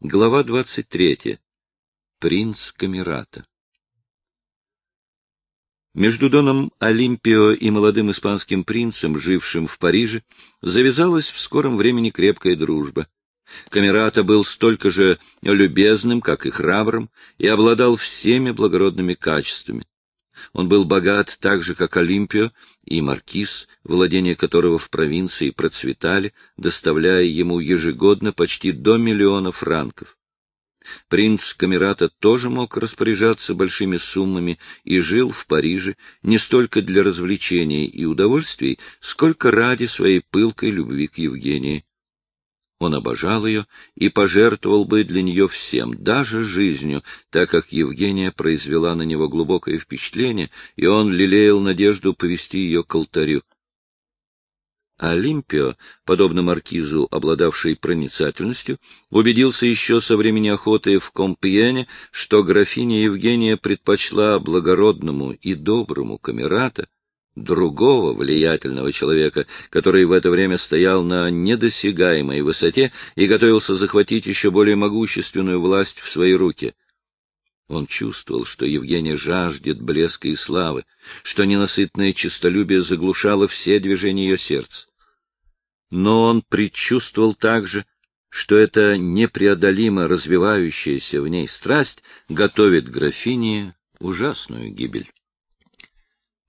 Глава 23. Принц Камерата. Между Доном Олимпио и молодым испанским принцем, жившим в Париже, завязалась в скором времени крепкая дружба. Камерата был столько же любезным, как и храбрым, и обладал всеми благородными качествами. Он был богат так же, как Олимпио и маркиз, владения которого в провинции процветали, доставляя ему ежегодно почти до миллиона франков. Принц Камерата тоже мог распоряжаться большими суммами и жил в Париже не столько для развлечений и удовольствий, сколько ради своей пылкой любви к Евгении. Он обожал ее и пожертвовал бы для нее всем, даже жизнью, так как Евгения произвела на него глубокое впечатление, и он лелеял надежду повести ее к алтарю. Олимпио, подобно маркизу, обладавший проницательностью, убедился еще со времени охоты в Компьене, что графиня Евгения предпочла благородному и доброму камерата другого влиятельного человека, который в это время стоял на недосягаемой высоте и готовился захватить еще более могущественную власть в свои руки. Он чувствовал, что Евгения жаждет блеска и славы, что ненасытное честолюбие заглушало все движения ее сердца. Но он предчувствовал также, что эта непреодолимо развивающаяся в ней страсть готовит графине ужасную гибель.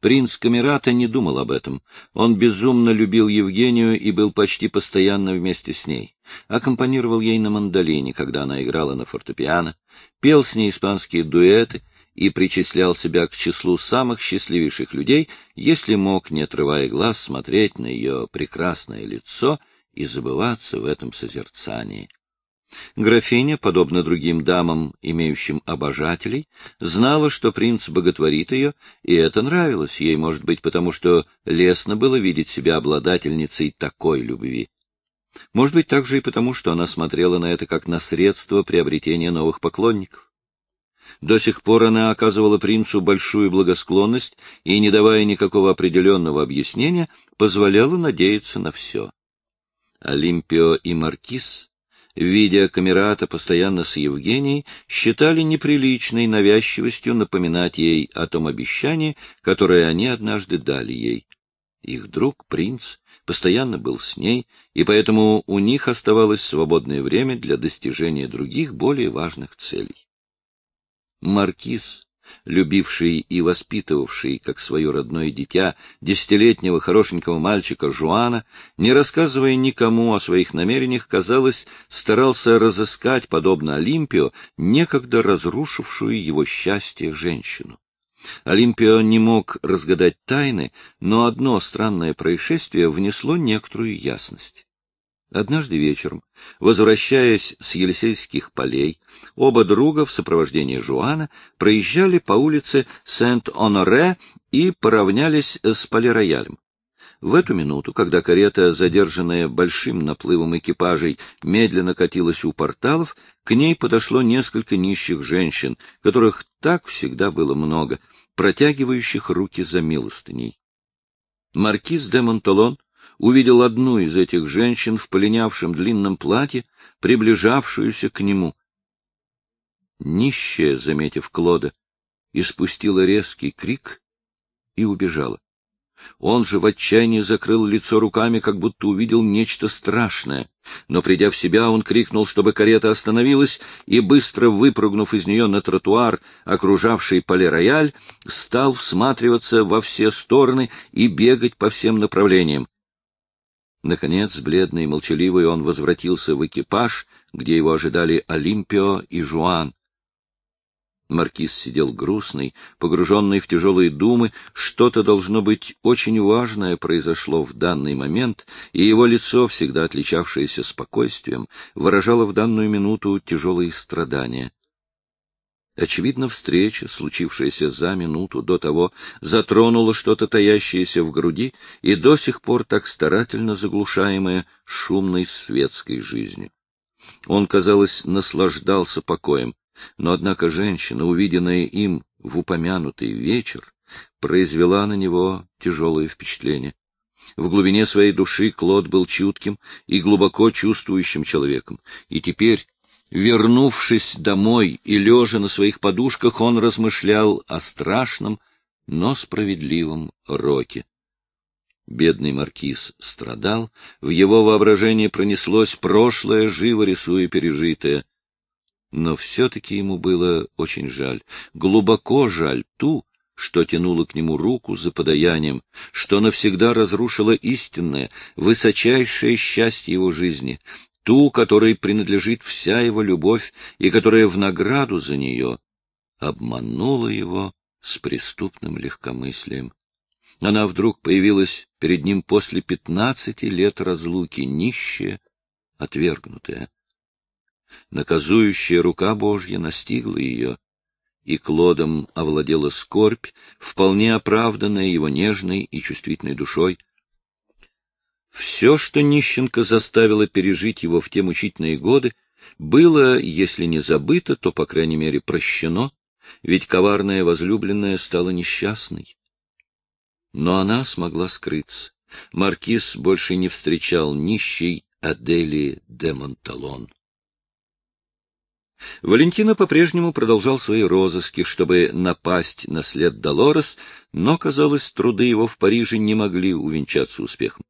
Принц Камерата не думал об этом. Он безумно любил Евгению и был почти постоянно вместе с ней. Аккомпанировал ей на мандолине, когда она играла на фортепиано, пел с ней испанские дуэты и причислял себя к числу самых счастливейших людей, если мог, не отрывая глаз, смотреть на ее прекрасное лицо и забываться в этом созерцании. Графиня, подобно другим дамам, имеющим обожателей, знала, что принц боготворит ее, и это нравилось ей, может быть, потому что лестно было видеть себя обладательницей такой любви. Может быть, также и потому, что она смотрела на это как на средство приобретения новых поклонников. До сих пор она оказывала принцу большую благосклонность и, не давая никакого определенного объяснения, позволяла надеяться на все. Олимпио и Маркиз видя Камерата постоянно с Евгенией, считали неприличной навязчивостью напоминать ей о том обещании, которое они однажды дали ей. Их друг, принц, постоянно был с ней, и поэтому у них оставалось свободное время для достижения других, более важных целей. Маркиз любивший и воспитывавший, как свое родное дитя, десятилетнего хорошенького мальчика Жуана, не рассказывая никому о своих намерениях, казалось, старался разыскать, подобно Олимпио, некогда разрушившую его счастье женщину. Олимпио не мог разгадать тайны, но одно странное происшествие внесло некоторую ясность. Однажды вечером, возвращаясь с Елисейских полей, оба друга в сопровождении Жуана проезжали по улице Сент-Оноре и поравнялись с полироялем. В эту минуту, когда карета, задержанная большим наплывом экипажей, медленно катилась у порталов, к ней подошло несколько нищих женщин, которых так всегда было много, протягивающих руки за милостыней. Маркиз де Монталон увидел одну из этих женщин в полинявшем длинном платье, приближавшуюся к нему. Нищая, заметив Клода, испустила резкий крик и убежала. Он же в отчаянии закрыл лицо руками, как будто увидел нечто страшное. Но, придя в себя, он крикнул, чтобы карета остановилась, и, быстро выпрыгнув из нее на тротуар, окружавший поле-рояль, стал всматриваться во все стороны и бегать по всем направлениям. Наконец, бледный и молчаливый, он возвратился в экипаж, где его ожидали Олимпио и Жуан. Маркиз сидел грустный, погруженный в тяжелые думы, что-то, должно быть, очень важное произошло в данный момент, и его лицо, всегда отличавшееся спокойствием, выражало в данную минуту тяжелые страдания. Очевидно, встреча, случившаяся за минуту до того, затронула что-то таящееся в груди и до сих пор так старательно заглушаемое шумной светской жизнью. Он, казалось, наслаждался покоем, но, однако, женщина, увиденная им в упомянутый вечер, произвела на него тяжелое впечатление. В глубине своей души Клод был чутким и глубоко чувствующим человеком, и теперь, Вернувшись домой и лежа на своих подушках, он размышлял о страшном, но справедливом роке. Бедный маркиз страдал, в его воображении пронеслось прошлое, живо рисуя пережитое. Но все-таки ему было очень жаль, глубоко жаль ту, что тянула к нему руку за подаянием, что навсегда разрушила истинное, высочайшее счастье его жизни, ту, которой принадлежит вся его любовь и которая в награду за нее обманула его с преступным легкомыслием. Она вдруг появилась перед ним после пятнадцати лет разлуки, нищая, отвергнутая. Наказующая рука Божья настигла ее, и Клодом овладела скорбь, вполне оправданная его нежной и чувствительной душой. Все, что нищенка заставила пережить его в те мучительные годы, было, если не забыто, то, по крайней мере, прощено, ведь коварная возлюбленная стала несчастной. Но она смогла скрыться. Маркиз больше не встречал нищей Адели де Монталон. Валентина по-прежнему продолжал свои розыски, чтобы напасть на след Долорес, но, казалось, труды его в Париже не могли увенчаться успехом.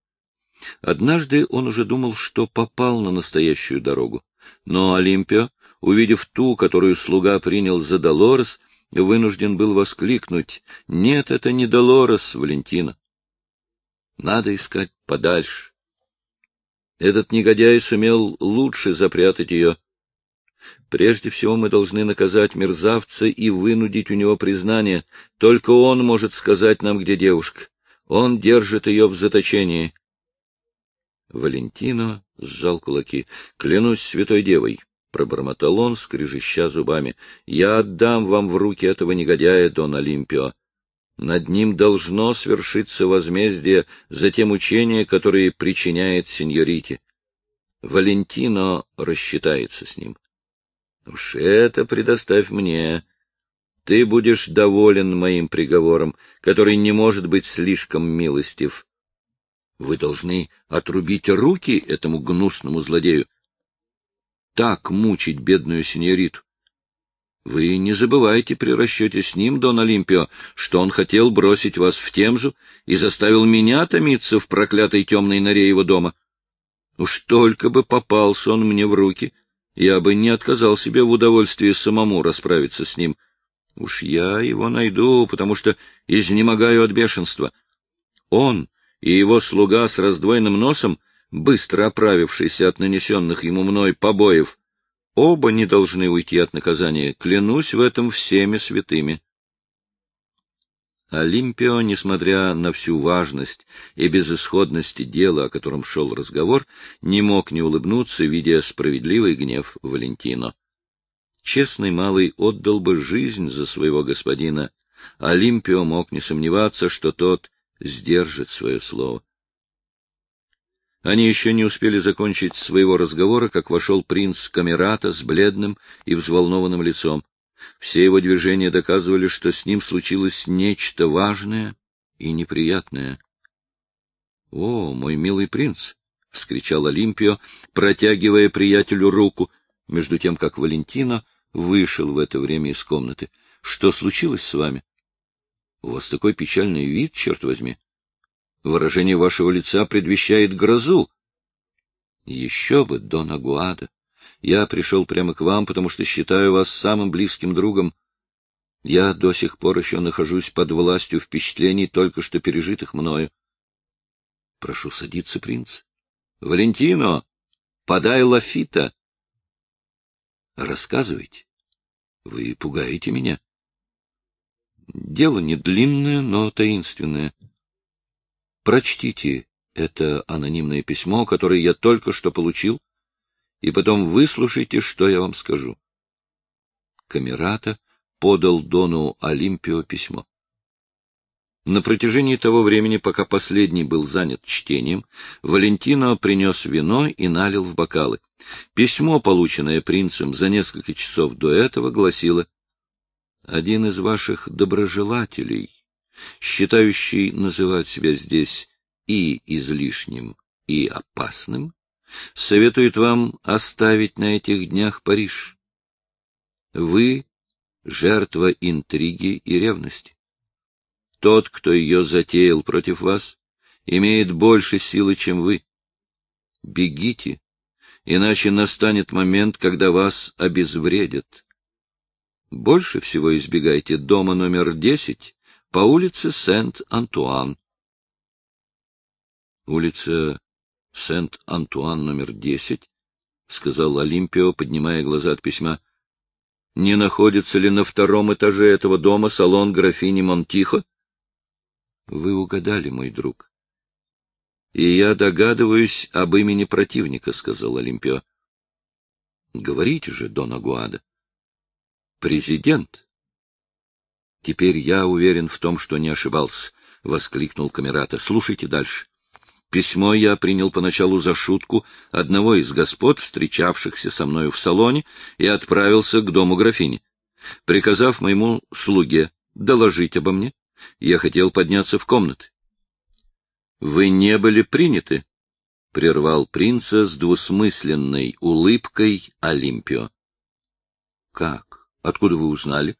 Однажды он уже думал, что попал на настоящую дорогу, но Олимпио, увидев ту, которую слуга принял за Долорес, вынужден был воскликнуть «Нет, это не Долорес, Валентина. Надо искать подальше». Этот негодяй сумел лучше запрятать ее, Прежде всего мы должны наказать мерзавца и вынудить у него признание. Только он может сказать нам, где девушка. Он держит ее в заточении. Валентино сжал кулаки. — Клянусь святой девой, — пробормотал он, скрежеща зубами. — Я отдам вам в руки этого негодяя, Дон Олимпио. Над ним должно свершиться возмездие за те мучения, которые причиняет сеньорите. Валентино рассчитается с ним. — Уж это предоставь мне. Ты будешь доволен моим приговором, который не может быть слишком милостив. Вы должны отрубить руки этому гнусному злодею. Так мучить бедную сеньориту. Вы не забывайте при расчете с ним, Дон Олимпио, что он хотел бросить вас в Темзу и заставил меня томиться в проклятой темной норе его дома. Уж только бы попался он мне в руки, я бы не отказал себе в удовольствии самому расправиться с ним. Уж я его найду, потому что изнемогаю от бешенства. Он и его слуга с раздвоенным носом, быстро оправившийся от нанесенных ему мной побоев, оба не должны уйти от наказания, клянусь в этом всеми святыми. Олимпио, несмотря на всю важность и безысходность дела, о котором шел разговор, не мог не улыбнуться, видя справедливый гнев Валентино. Честный малый отдал бы жизнь за своего господина. Олимпио мог не сомневаться, что тот сдержит свое слово. Они еще не успели закончить своего разговора, как вошел принц Камерата с бледным и взволнованным лицом. Все его движения доказывали, что с ним случилось нечто важное и неприятное. — О, мой милый принц! — вскричал Олимпио, протягивая приятелю руку, между тем, как Валентина вышел в это время из комнаты. — Что случилось с вами? — У вас такой печальный вид, черт возьми. Выражение вашего лица предвещает грозу. — Еще бы, Дон Агуада! Я пришел прямо к вам, потому что считаю вас самым близким другом. Я до сих пор еще нахожусь под властью впечатлений, только что пережитых мною. Прошу садиться, принц. Валентино, подай лафита. Рассказывайте. Вы пугаете меня. Дело не длинное, но таинственное. Прочтите это анонимное письмо, которое я только что получил и потом выслушайте, что я вам скажу. Камерата подал Дону Олимпио письмо. На протяжении того времени, пока последний был занят чтением, Валентино принес вино и налил в бокалы. Письмо, полученное принцем за несколько часов до этого, гласило «Один из ваших доброжелателей, считающий называть себя здесь и излишним, и опасным, советует вам оставить на этих днях Париж. Вы — жертва интриги и ревности. Тот, кто ее затеял против вас, имеет больше силы, чем вы. Бегите, иначе настанет момент, когда вас обезвредят. Больше всего избегайте дома номер десять по улице Сент-Антуан. Улица Сент-Антуан номер десять, — сказал Олимпио, поднимая глаза от письма. — Не находится ли на втором этаже этого дома салон графини Монтихо? — Вы угадали, мой друг. — И я догадываюсь об имени противника, — сказал Олимпио. — Говорите же, Дон Агуада. — Президент. — Теперь я уверен в том, что не ошибался, — воскликнул Камерата. — Слушайте дальше. Письмо я принял поначалу за шутку одного из господ, встречавшихся со мною в салоне, и отправился к дому графини. Приказав моему слуге доложить обо мне, я хотел подняться в комнаты. — Вы не были приняты? — прервал принца с двусмысленной улыбкой Олимпио. — Как? Откуда вы узнали?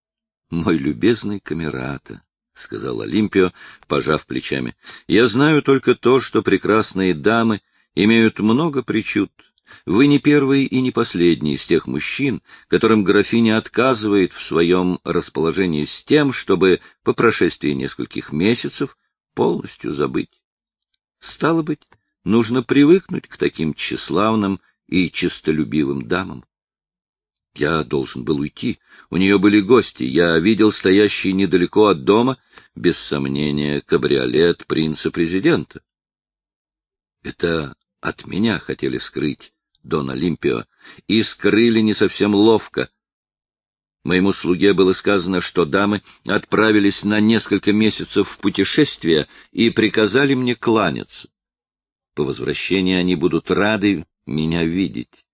— Мой любезный камерата, — сказал Олимпио, пожав плечами. — Я знаю только то, что прекрасные дамы имеют много причуд. Вы не первый и не последний из тех мужчин, которым графиня отказывает в своем расположении с тем, чтобы по прошествии нескольких месяцев полностью забыть. Стало быть, нужно привыкнуть к таким тщеславным и честолюбивым дамам. Я должен был уйти. У нее были гости. Я видел стоящий недалеко от дома, без сомнения, кабриолет принца-президента. Это от меня хотели скрыть, Дон Олимпио, и скрыли не совсем ловко. Моему слуге было сказано, что дамы отправились на несколько месяцев в путешествие и приказали мне кланяться. По возвращении они будут рады меня видеть.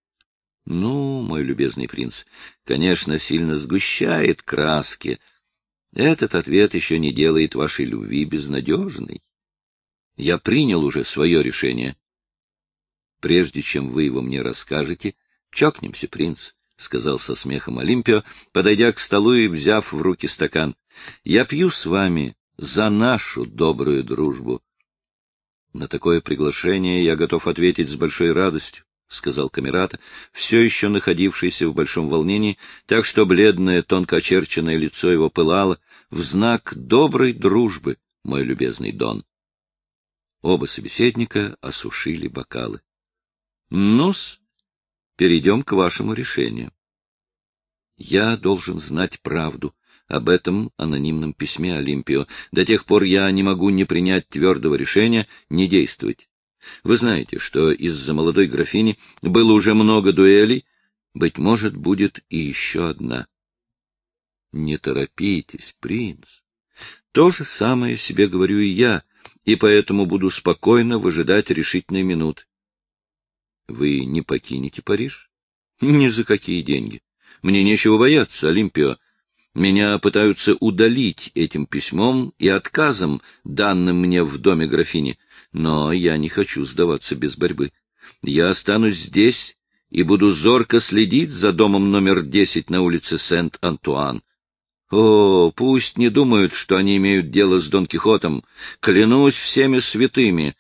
Ну, мой любезный принц, конечно, сильно сгущает краски. Этот ответ еще не делает вашей любви безнадежной. Я принял уже свое решение. Прежде чем вы его мне расскажете, чокнемся, принц, — сказал со смехом Олимпио, подойдя к столу и взяв в руки стакан. — Я пью с вами за нашу добрую дружбу. На такое приглашение я готов ответить с большой радостью. — сказал Камерата, все еще находившийся в большом волнении, так что бледное, тонко очерченное лицо его пылало в знак доброй дружбы, мой любезный Дон. Оба собеседника осушили бокалы. Ну-с, перейдем к вашему решению. Я должен знать правду об этом анонимном письме Олимпио. До тех пор я не могу не принять твердого решения не действовать. Вы знаете, что из-за молодой графини было уже много дуэлей, быть может, будет и еще одна. Не торопитесь, принц. То же самое себе говорю и я, и поэтому буду спокойно выжидать решительной минуты. Вы не покинете Париж? Ни за какие деньги. Мне нечего бояться, Олимпио. Меня пытаются удалить этим письмом и отказом, данным мне в доме графини, но я не хочу сдаваться без борьбы. Я останусь здесь и буду зорко следить за домом номер десять на улице Сент-Антуан. О, пусть не думают, что они имеют дело с Дон Кихотом. Клянусь всеми святыми.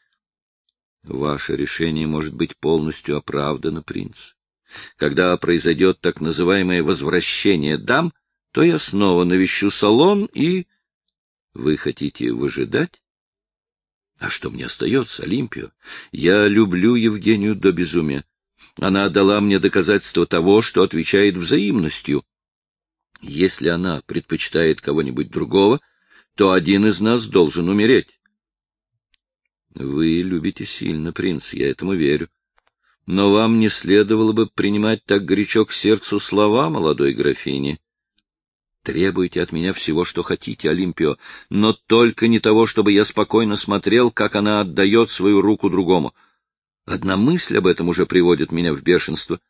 Ваше решение может быть полностью оправдано, принц. Когда произойдет так называемое возвращение дам, то я снова навещу салон и... Вы хотите выжидать? А что мне остается, Олимпио? Я люблю Евгению до безумия. Она дала мне доказательство того, что отвечает взаимностью. Если она предпочитает кого-нибудь другого, то один из нас должен умереть. Вы любите сильно, принц, я этому верю. Но вам не следовало бы принимать так горячо к сердцу слова молодой графини. Требуйте от меня всего, что хотите, Олимпио, но только не того, чтобы я спокойно смотрел, как она отдает свою руку другому. Одна мысль об этом уже приводит меня в бешенство.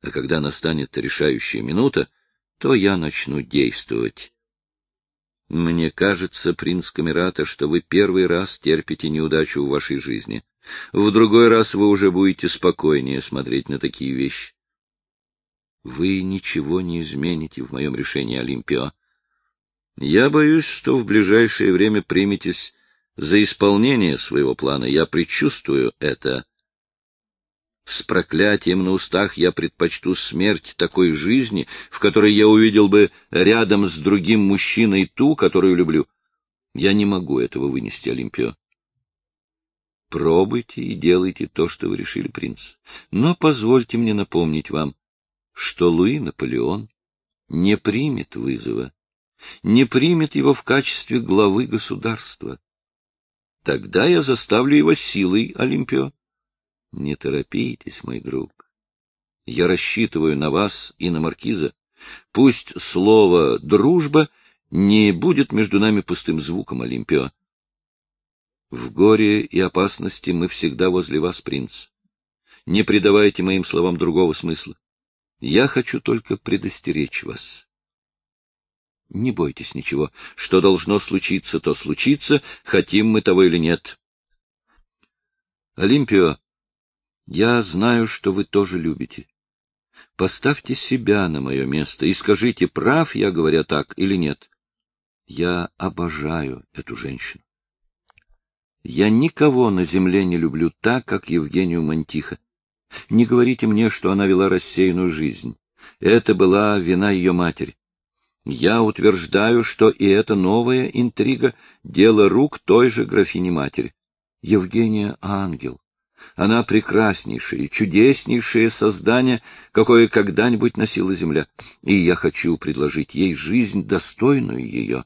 А когда настанет решающая минута, то я начну действовать. Мне кажется, принц Камерата, что вы первый раз терпите неудачу в вашей жизни. В другой раз вы уже будете спокойнее смотреть на такие вещи. Вы ничего не измените в моем решении, Олимпио. Я боюсь, что в ближайшее время приметесь за исполнение своего плана. Я предчувствую это. С проклятием на устах я предпочту смерть такой жизни, в которой я увидел бы рядом с другим мужчиной ту, которую люблю. Я не могу этого вынести, Олимпио. Пробуйте и делайте то, что вы решили, принц. Но позвольте мне напомнить вам, что Луи Наполеон не примет вызова, не примет его в качестве главы государства. Тогда я заставлю его силой, Олимпио. Не торопитесь, мой друг. Я рассчитываю на вас и на маркиза. Пусть слово «дружба» не будет между нами пустым звуком, Олимпио. В горе и опасности мы всегда возле вас, принц. Не придавайте моим словам другого смысла. Я хочу только предостеречь вас. Не бойтесь ничего. Что должно случиться, то случится, хотим мы того или нет. Олимпио, я знаю, что вы тоже любите. Поставьте себя на мое место и скажите, прав я, говоря так, или нет. Я обожаю эту женщину. Я никого на земле не люблю так, как Евгению Мантиха. Не говорите мне, что она вела рассеянную жизнь. Это была вина ее матери. Я утверждаю, что и эта новая интрига — дело рук той же графини-матери. Евгения — ангел. Она прекраснейшее, чудеснейшее создание, какое когда-нибудь носила земля, и я хочу предложить ей жизнь, достойную ее.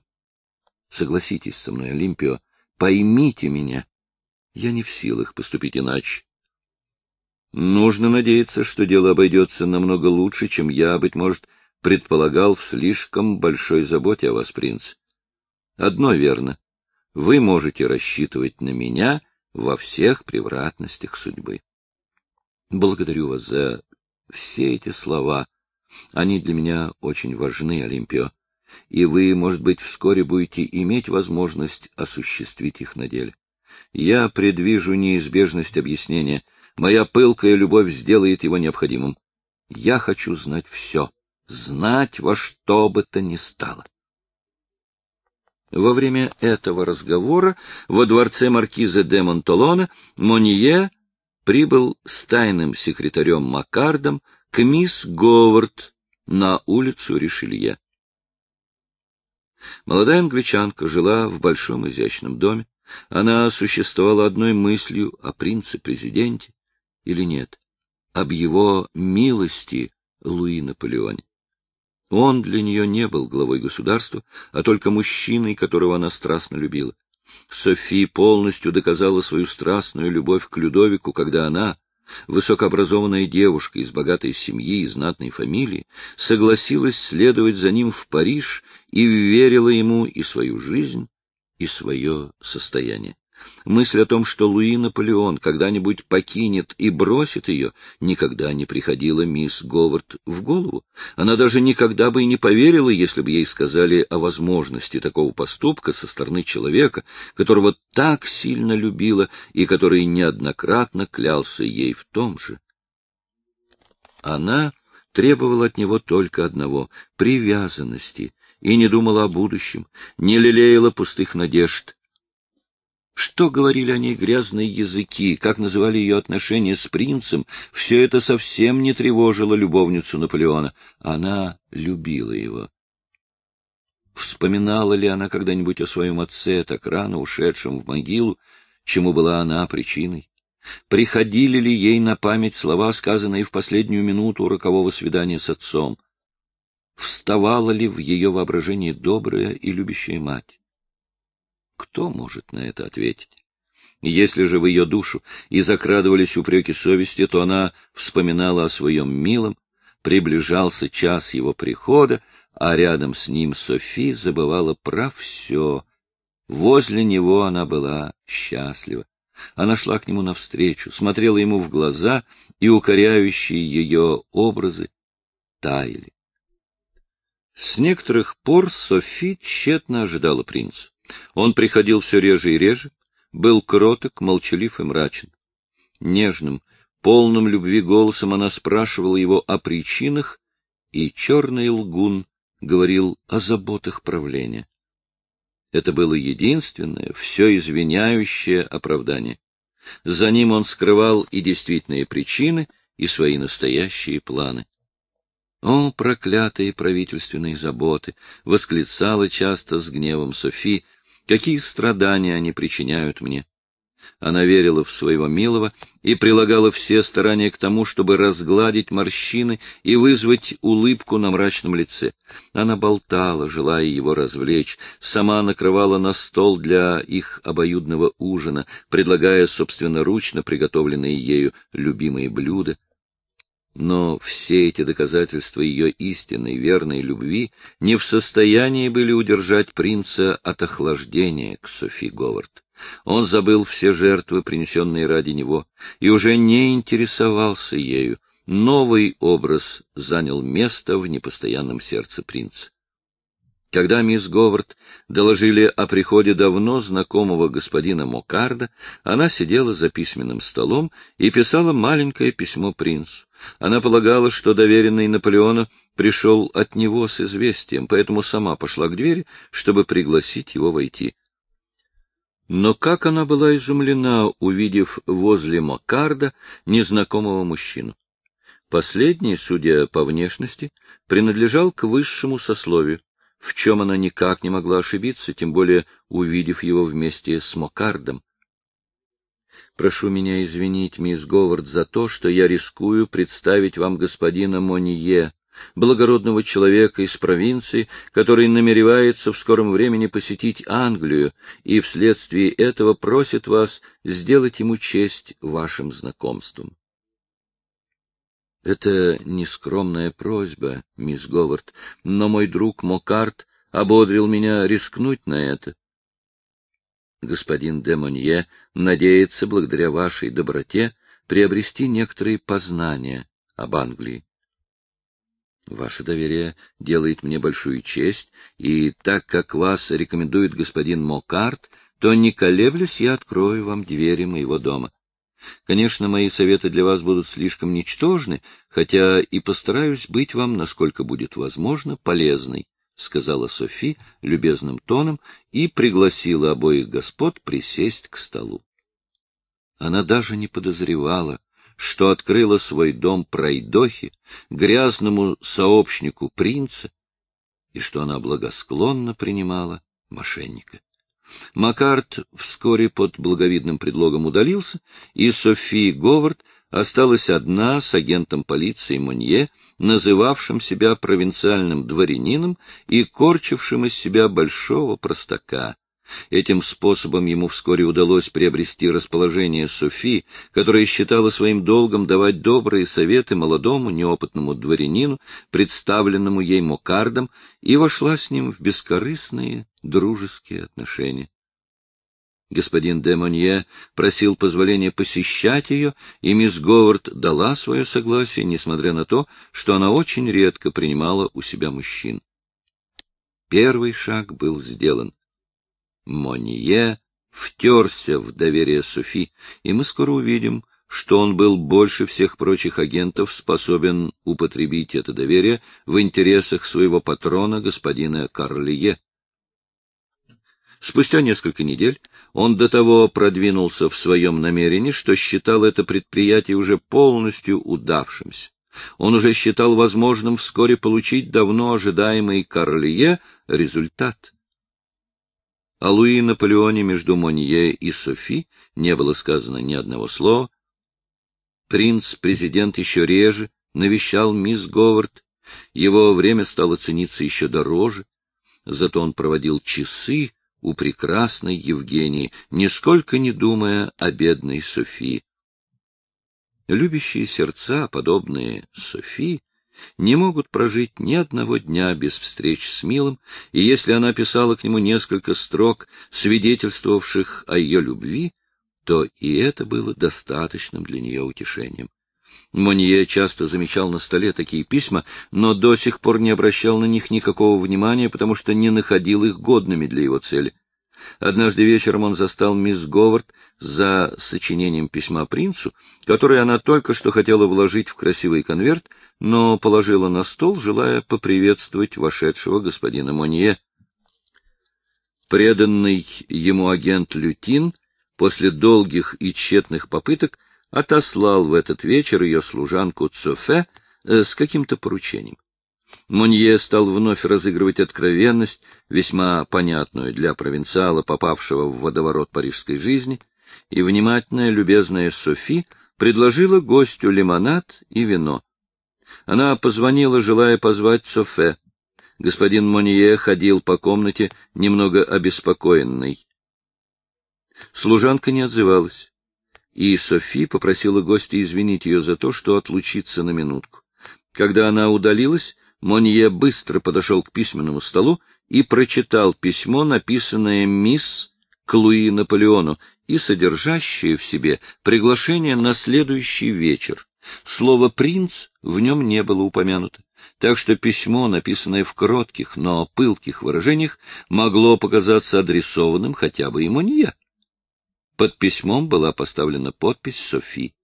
Согласитесь со мной, Олимпио, поймите меня. Я не в силах поступить иначе. Нужно надеяться, что дело обойдется намного лучше, чем я, быть может, предполагал в слишком большой заботе о вас, принц. Одно верно. Вы можете рассчитывать на меня — во всех превратностях судьбы. Благодарю вас за все эти слова. Они для меня очень важны, Олимпио, и вы, может быть, вскоре будете иметь возможность осуществить их на деле. Я предвижу неизбежность объяснения. Моя пылкая любовь сделает его необходимым. Я хочу знать все, знать во что бы то ни стало. Во время этого разговора во дворце маркиза де Монтолона Монье прибыл с тайным секретарем Маккардом к мисс Говард на улицу Ришелье. Молодая англичанка жила в большом изящном доме. Она существовала одной мыслью о принце-президенте или нет, об его милости Луи Наполеоне. Он для нее не был главой государства, а только мужчиной, которого она страстно любила. Софи полностью доказала свою страстную любовь к Людовику, когда она, высокообразованная девушка из богатой семьи и знатной фамилии, согласилась следовать за ним в Париж и верила ему и свою жизнь, и свое состояние. Мысль о том, что Луи Наполеон когда-нибудь покинет и бросит ее, никогда не приходила мисс Говард в голову. Она даже никогда бы и не поверила, если бы ей сказали о возможности такого поступка со стороны человека, которого так сильно любила и который неоднократно клялся ей в том же. Она требовала от него только одного — привязанности, и не думала о будущем, не лелеяла пустых надежд. Что говорили о ней грязные языки, как называли ее отношения с принцем, все это совсем не тревожило любовницу Наполеона. Она любила его. Вспоминала ли она когда-нибудь о своем отце, так рано ушедшем в могилу, чему была она причиной? Приходили ли ей на память слова, сказанные в последнюю минуту рокового свидания с отцом? Вставала ли в ее воображении добрая и любящая мать? Кто может на это ответить? Если же в ее душу и закрадывались упреки совести, то она вспоминала о своем милом, приближался час его прихода, а рядом с ним Софи забывала про все. Возле него она была счастлива. Она шла к нему навстречу, смотрела ему в глаза, и укоряющие ее образы таяли. С некоторых пор Софи тщетно ожидала принца. Он приходил все реже и реже, был кроток, молчалив и мрачен. Нежным, полным любви голосом она спрашивала его о причинах, и черный лгун говорил о заботах правления. Это было единственное, все извиняющее оправдание. За ним он скрывал и действительные причины, и свои настоящие планы. «О, проклятые правительственные заботы!» — восклицала часто с гневом Софи. «Какие страдания они причиняют мне! Она верила в своего милого и прилагала все старания к тому, чтобы разгладить морщины и вызвать улыбку на мрачном лице. Она болтала, желая его развлечь, сама накрывала на стол для их обоюдного ужина, предлагая собственноручно приготовленные ею любимые блюда. Но все эти доказательства ее истинной, верной любви не в состоянии были удержать принца от охлаждения к Софи Говард. Он забыл все жертвы, принесенные ради него, и уже не интересовался ею. Новый образ занял место в непостоянном сердце принца. Когда мисс Говард доложили о приходе давно знакомого господина Мокарда, она сидела за письменным столом и писала маленькое письмо принцу. Она полагала, что доверенный Наполеона пришел от него с известием, поэтому сама пошла к двери, чтобы пригласить его войти. Но как она была изумлена, увидев возле Макарда незнакомого мужчину. Последний, судя по внешности, принадлежал к высшему сословию, в чем она никак не могла ошибиться, тем более увидев его вместе с Мокардом. Прошу меня извинить, мисс Говард, за то, что я рискую представить вам господина Монье, благородного человека из провинции, который намеревается в скором времени посетить Англию и вследствие этого просит вас сделать ему честь вашим знакомством. Это нескромная просьба, мисс Говард, но мой друг Мокарт ободрил меня рискнуть на это. Господин де Монье надеется, благодаря вашей доброте, приобрести некоторые познания об Англии. Ваше доверие делает мне большую честь, и так как вас рекомендует господин Мокарт, то, не колеблясь, я открою вам двери моего дома. Конечно, мои советы для вас будут слишком ничтожны, хотя и постараюсь быть вам, насколько будет возможно, полезной, — сказала Софи любезным тоном и пригласила обоих господ присесть к столу. Она даже не подозревала, что открыла свой дом пройдохе, грязному сообщнику принца, и что она благосклонно принимала мошенника. Макарт вскоре под благовидным предлогом удалился, и Софи Говард осталась одна с агентом полиции Монье, называвшим себя провинциальным дворянином и корчившим из себя большого простака. Этим способом ему вскоре удалось приобрести расположение Софи, которая считала своим долгом давать добрые советы молодому неопытному дворянину, представленному ей Мокардом, и вошла с ним в бескорыстные дружеские отношения. Господин де Монье просил позволения посещать ее, и мисс Говард дала свое согласие, несмотря на то, что она очень редко принимала у себя мужчин. Первый шаг был сделан. Монье втерся в доверие Софи, и мы скоро увидим, что он был больше всех прочих агентов способен употребить это доверие в интересах своего патрона, господина Карлие. Спустя несколько недель он до того продвинулся в своем намерении, что считал это предприятие уже полностью удавшимся. Он уже считал возможным вскоре получить давно ожидаемый Карлие результат. О Луи Наполеоне между Монье и Софи не было сказано ни одного слова. Принц-президент еще реже навещал мисс Говард, его время стало цениться еще дороже, зато он проводил часы у прекрасной Евгении, нисколько не думая о бедной Софи. Любящие сердца, подобные Софи, не могут прожить ни одного дня без встреч с Милым, и если она писала к нему несколько строк, свидетельствовавших о ее любви, то и это было достаточным для нее утешением. Монье часто замечал на столе такие письма, но до сих пор не обращал на них никакого внимания, потому что не находил их годными для его цели. Однажды вечером он застал мисс Говард за сочинением письма принцу, которое она только что хотела вложить в красивый конверт, но положила на стол, желая поприветствовать вошедшего господина Монье. Преданный ему агент Лютин после долгих и тщетных попыток отослал в этот вечер ее служанку Цофе э, с каким-то поручением. Монье стал вновь разыгрывать откровенность, весьма понятную для провинциала, попавшего в водоворот парижской жизни, и внимательная, любезная Софи предложила гостю лимонад и вино. Она позвонила, желая позвать Софе. Господин Монье ходил по комнате немного обеспокоенный. Служанка не отзывалась, и Софи попросила гостя извинить ее за то, что отлучится на минутку. Когда она удалилась, Монье быстро подошел к письменному столу и прочитал письмо, написанное мисс к Наполеону и содержащее в себе приглашение на следующий вечер. Слово «принц» в нем не было упомянуто, так что письмо, написанное в кротких, но пылких выражениях, могло показаться адресованным хотя бы и Монье. Под письмом была поставлена подпись Софи.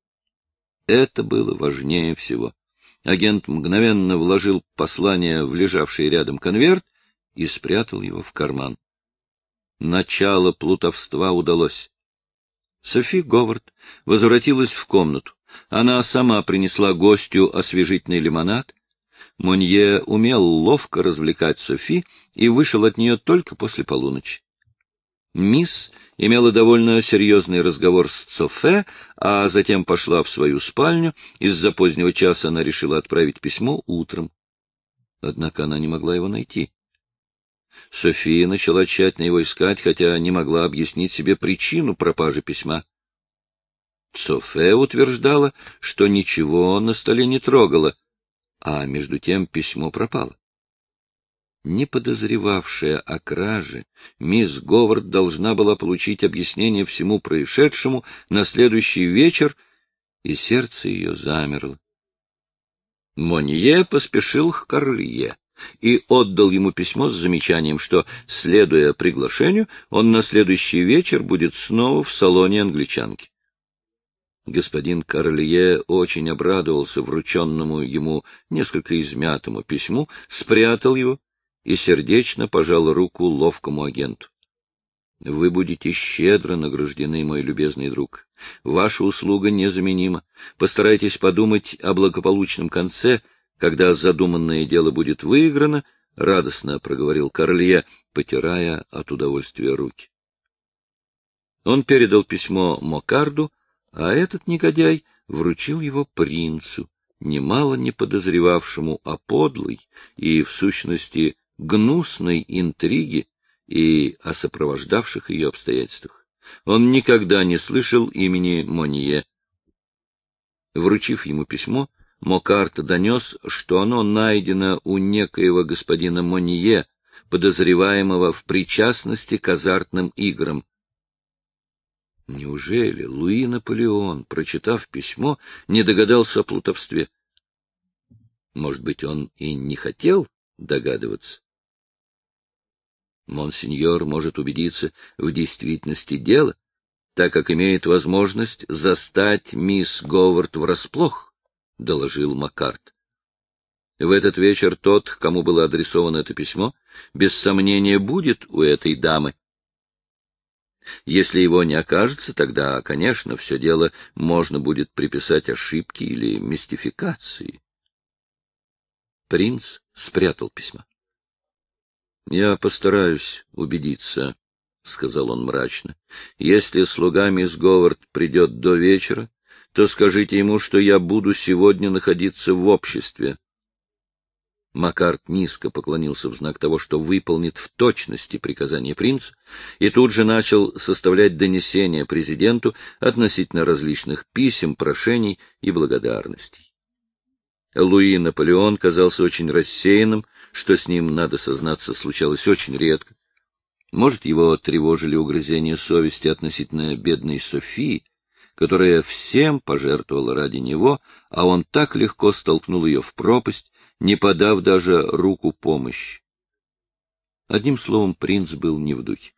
Это было важнее всего. Агент мгновенно вложил послание в лежавший рядом конверт и спрятал его в карман. Начало плутовства удалось. Софи Говард возвратилась в комнату. Она сама принесла гостю освежительный лимонад. Монье умел ловко развлекать Софи и вышел от нее только после полуночи. Мисс имела довольно серьезный разговор с Цофе, а затем пошла в свою спальню. Из-за позднего часа она решила отправить письмо утром. Однако она не могла его найти. София начала тщательно его искать, хотя не могла объяснить себе причину пропажи письма. Софе утверждала, что ничего на столе не трогала, а между тем письмо пропало. Не подозревавшая о краже, мисс Говард должна была получить объяснение всему происшедшему на следующий вечер, и сердце ее замерло. Монье поспешил к Карлье и отдал ему письмо с замечанием, что, следуя приглашению, он на следующий вечер будет снова в салоне англичанки. Господин Карлье очень обрадовался врученному ему несколько измятому письму, спрятал его и сердечно пожал руку ловкому агенту. Вы будете щедро награждены, мой любезный друг. Ваша услуга незаменима. Постарайтесь подумать о благополучном конце, когда задуманное дело будет выиграно, — радостно проговорил Карлье, потирая от удовольствия руки. Он передал письмо Мокарду, а этот негодяй вручил его принцу, немало не подозревавшему о подлой и, в сущности, гнусной интриги и о сопровождавших ее обстоятельствах. Он никогда не слышал имени Монье. Вручив ему письмо, Мокарт донес, что оно найдено у некоего господина Монье, подозреваемого в причастности к азартным играм. Неужели Луи Наполеон, прочитав письмо, не догадался о плутовстве? Может быть, он и не хотел догадываться? Монсеньор может убедиться в действительности дела, так как имеет возможность застать мисс Говард врасплох, — доложил Маккарт. В этот вечер тот, кому было адресовано это письмо, без сомнения будет у этой дамы. Если его не окажется, тогда, конечно, все дело можно будет приписать ошибке или мистификации. Принц спрятал письмо. — Я постараюсь убедиться, — сказал он мрачно. — Если слуга мисс Говард придет до вечера, то скажите ему, что я буду сегодня находиться в обществе. Макарт низко поклонился в знак того, что выполнит в точности приказание принца, и тут же начал составлять донесения президенту относительно различных писем, прошений и благодарностей. Луи Наполеон казался очень рассеянным, что с ним, надо сознаться, случалось очень редко. Может, его тревожили угрызения совести относительно бедной Софии, которая всем пожертвовала ради него, а он так легко столкнул ее в пропасть, не подав даже руку помощи. Одним словом, принц был не в духе.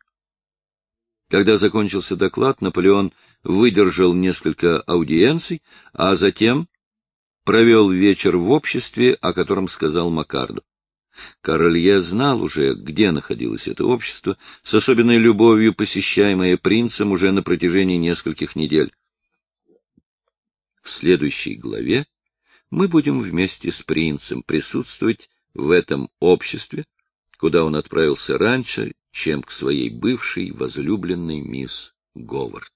Когда закончился доклад, Наполеон выдержал несколько аудиенций, а затем провел вечер в обществе, о котором сказал Макарду. Королье знал уже, где находилось это общество, с особенной любовью посещаемое принцем уже на протяжении нескольких недель. В следующей главе мы будем вместе с принцем присутствовать в этом обществе, куда он отправился раньше, чем к своей бывшей возлюбленной мисс Говард.